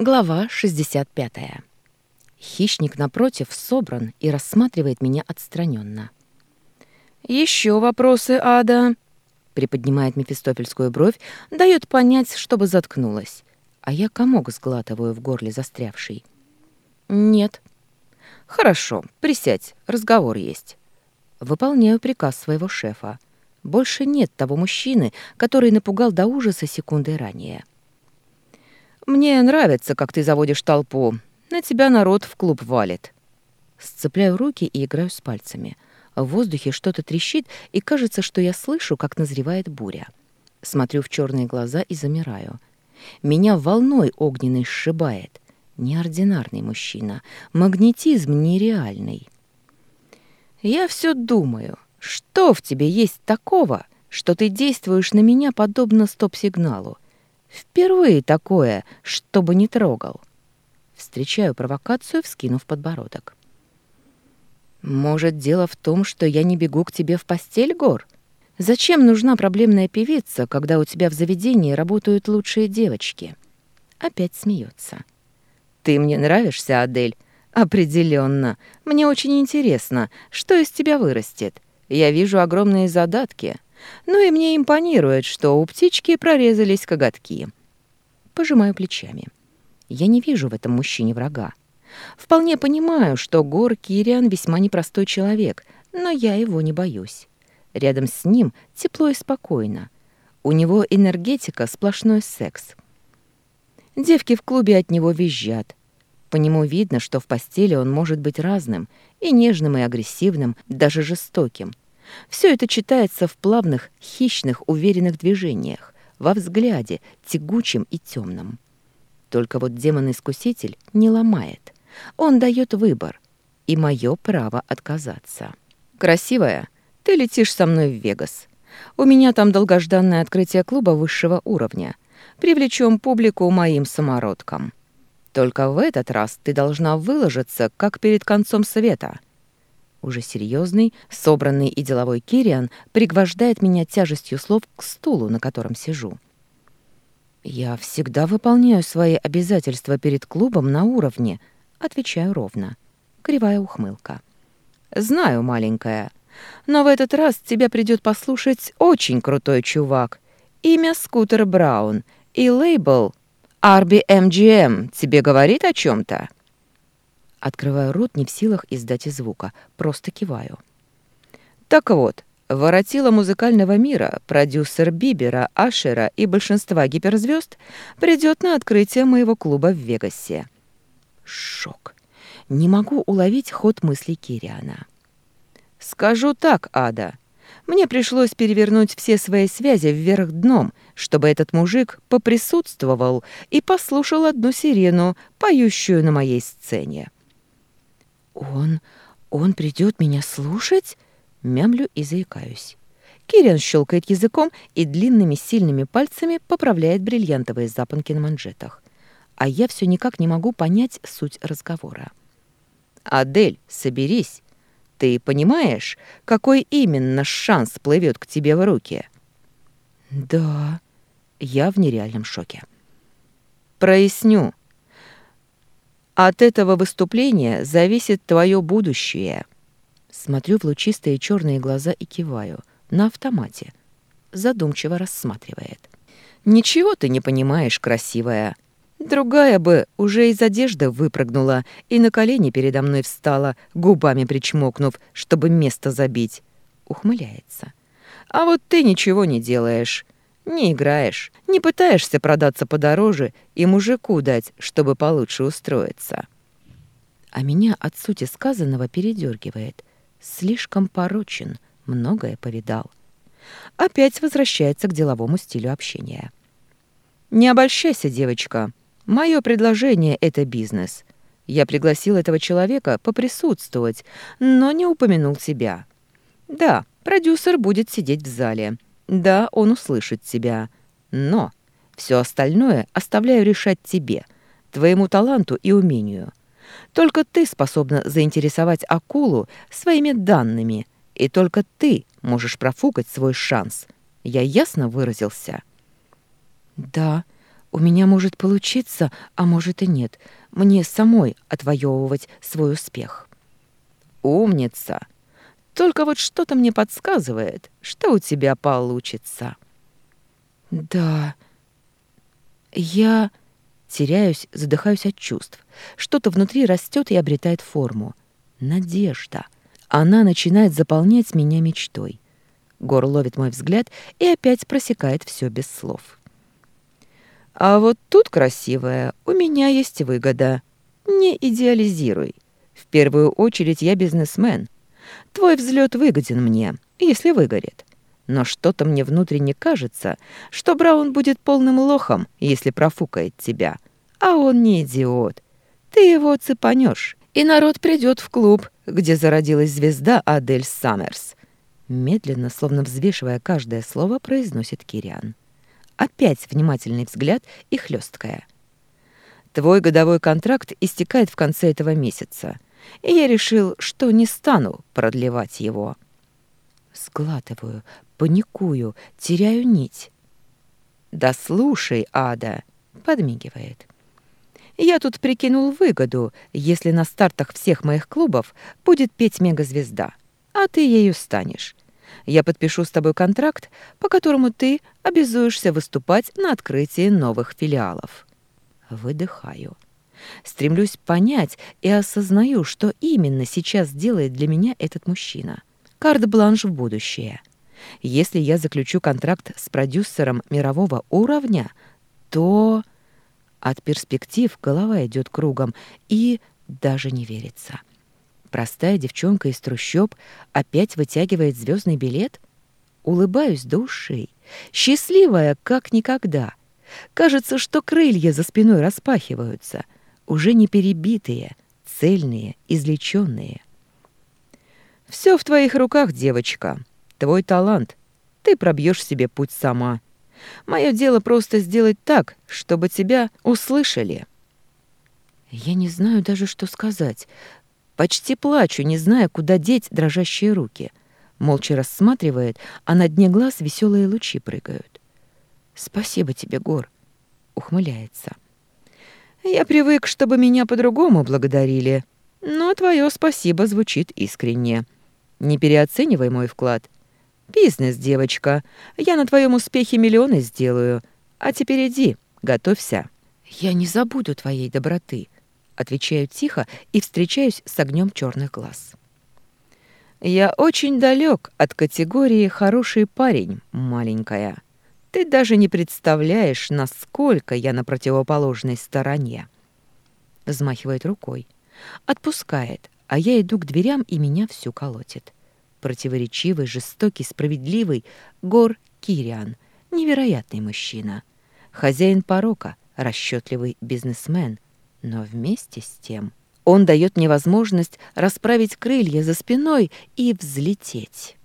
Глава 65. Хищник напротив собран и рассматривает меня отстраненно. Еще вопросы, Ада?» Приподнимает мефистофельскую бровь, дает понять, чтобы заткнулась. А я комок сглатываю в горле застрявший. «Нет». «Хорошо, присядь, разговор есть». Выполняю приказ своего шефа. Больше нет того мужчины, который напугал до ужаса секунды ранее. «Мне нравится, как ты заводишь толпу. На тебя народ в клуб валит». Сцепляю руки и играю с пальцами. В воздухе что-то трещит, и кажется, что я слышу, как назревает буря. Смотрю в черные глаза и замираю. Меня волной огненной сшибает. Неординарный мужчина. Магнетизм нереальный. Я все думаю, что в тебе есть такого, что ты действуешь на меня подобно стоп-сигналу? Впервые такое, чтобы не трогал. Встречаю провокацию, вскинув подбородок. Может, дело в том, что я не бегу к тебе в постель, Гор? Зачем нужна проблемная певица, когда у тебя в заведении работают лучшие девочки? Опять смеется. Ты мне нравишься, Адель. Определенно. Мне очень интересно, что из тебя вырастет. Я вижу огромные задатки. Ну и мне импонирует, что у птички прорезались коготки. Пожимаю плечами. Я не вижу в этом мужчине врага. Вполне понимаю, что Гор Кириан весьма непростой человек, но я его не боюсь. Рядом с ним тепло и спокойно. У него энергетика, сплошной секс. Девки в клубе от него визжат. По нему видно, что в постели он может быть разным, и нежным, и агрессивным, даже жестоким — все это читается в плавных, хищных, уверенных движениях, во взгляде, тягучем и темном. Только вот демон-искуситель не ломает. Он дает выбор, и мое право отказаться. «Красивая, ты летишь со мной в Вегас. У меня там долгожданное открытие клуба высшего уровня. Привлечем публику моим самородкам. Только в этот раз ты должна выложиться, как перед концом света». Уже серьезный, собранный и деловой Кириан пригвождает меня тяжестью слов к стулу, на котором сижу. «Я всегда выполняю свои обязательства перед клубом на уровне», — отвечаю ровно. Кривая ухмылка. «Знаю, маленькая, но в этот раз тебя придет послушать очень крутой чувак. Имя Скутер Браун и лейбл RBMGM тебе говорит о чем то Открываю рот, не в силах издать и звука, просто киваю. Так вот, воротила музыкального мира, продюсер Бибера, Ашера и большинства гиперзвезд придет на открытие моего клуба в Вегасе. Шок. Не могу уловить ход мыслей Кириана. Скажу так, Ада. Мне пришлось перевернуть все свои связи вверх дном, чтобы этот мужик поприсутствовал и послушал одну сирену, поющую на моей сцене. «Он... он придет меня слушать?» Мямлю и заикаюсь. Кириан щелкает языком и длинными сильными пальцами поправляет бриллиантовые запонки на манжетах. А я все никак не могу понять суть разговора. «Адель, соберись. Ты понимаешь, какой именно шанс плывет к тебе в руки?» «Да...» Я в нереальном шоке. «Проясню. От этого выступления зависит твое будущее. Смотрю в лучистые черные глаза и киваю. На автомате. Задумчиво рассматривает. Ничего ты не понимаешь, красивая. Другая бы уже из одежды выпрыгнула и на колени передо мной встала, губами причмокнув, чтобы место забить. Ухмыляется. А вот ты ничего не делаешь. Не играешь, не пытаешься продаться подороже и мужику дать, чтобы получше устроиться. А меня от сути сказанного передергивает. Слишком порочен, многое повидал. Опять возвращается к деловому стилю общения. «Не обольщайся, девочка. Мое предложение — это бизнес. Я пригласил этого человека поприсутствовать, но не упомянул себя. Да, продюсер будет сидеть в зале». Да, он услышит тебя. Но все остальное оставляю решать тебе, твоему таланту и умению. Только ты способна заинтересовать акулу своими данными, и только ты можешь профукать свой шанс. Я ясно выразился? Да, У меня может получиться, а может и нет. Мне самой отвоевывать свой успех. Умница. Только вот что-то мне подсказывает, что у тебя получится. Да. Я теряюсь, задыхаюсь от чувств. Что-то внутри растет и обретает форму. Надежда. Она начинает заполнять меня мечтой. Гор ловит мой взгляд и опять просекает все без слов. А вот тут красивая, у меня есть выгода. Не идеализируй. В первую очередь я бизнесмен. Твой взлет выгоден мне, если выгорит. Но что-то мне внутренне кажется, что Браун будет полным лохом, если профукает тебя. А он не идиот. Ты его цепанешь, и народ придет в клуб, где зародилась звезда Адель Саммерс. Медленно, словно взвешивая каждое слово, произносит Кириан. Опять внимательный взгляд и хлесткая. Твой годовой контракт истекает в конце этого месяца, и я решил, что не стану продлевать его. Сглатываю, паникую, теряю нить. «Да слушай, Ада!» — подмигивает. «Я тут прикинул выгоду, если на стартах всех моих клубов будет петь мегазвезда, а ты ею станешь. Я подпишу с тобой контракт, по которому ты обязуешься выступать на открытии новых филиалов. Выдыхаю. Стремлюсь понять и осознаю, что именно сейчас делает для меня этот мужчина. Карт-бланш в будущее. Если я заключу контракт с продюсером мирового уровня, то... От перспектив голова идет кругом и даже не верится. Простая девчонка из трущоб опять вытягивает звездный билет? Улыбаюсь душей, счастливая, как никогда. Кажется, что крылья за спиной распахиваются, уже не перебитые, цельные, излеченные. Все в твоих руках, девочка. Твой талант. Ты пробьешь себе путь сама. Мое дело просто сделать так, чтобы тебя услышали. Я не знаю даже, что сказать. Почти плачу, не зная, куда деть дрожащие руки. Молча рассматривает, а на дне глаз веселые лучи прыгают. «Спасибо тебе, Гор», — ухмыляется. «Я привык, чтобы меня по-другому благодарили, но твое спасибо звучит искренне. Не переоценивай мой вклад. Бизнес, девочка, я на твоем успехе миллионы сделаю. А теперь иди, готовься». «Я не забуду твоей доброты», — Отвечаю тихо и встречаюсь с огнем черных глаз. «Я очень далек от категории «хороший парень», маленькая. Ты даже не представляешь, насколько я на противоположной стороне». Взмахивает рукой. Отпускает, а я иду к дверям, и меня всю колотит. Противоречивый, жестокий, справедливый Гор Кириан. Невероятный мужчина. Хозяин порока, расчетливый бизнесмен — но вместе с тем он дает мне возможность расправить крылья за спиной и взлететь.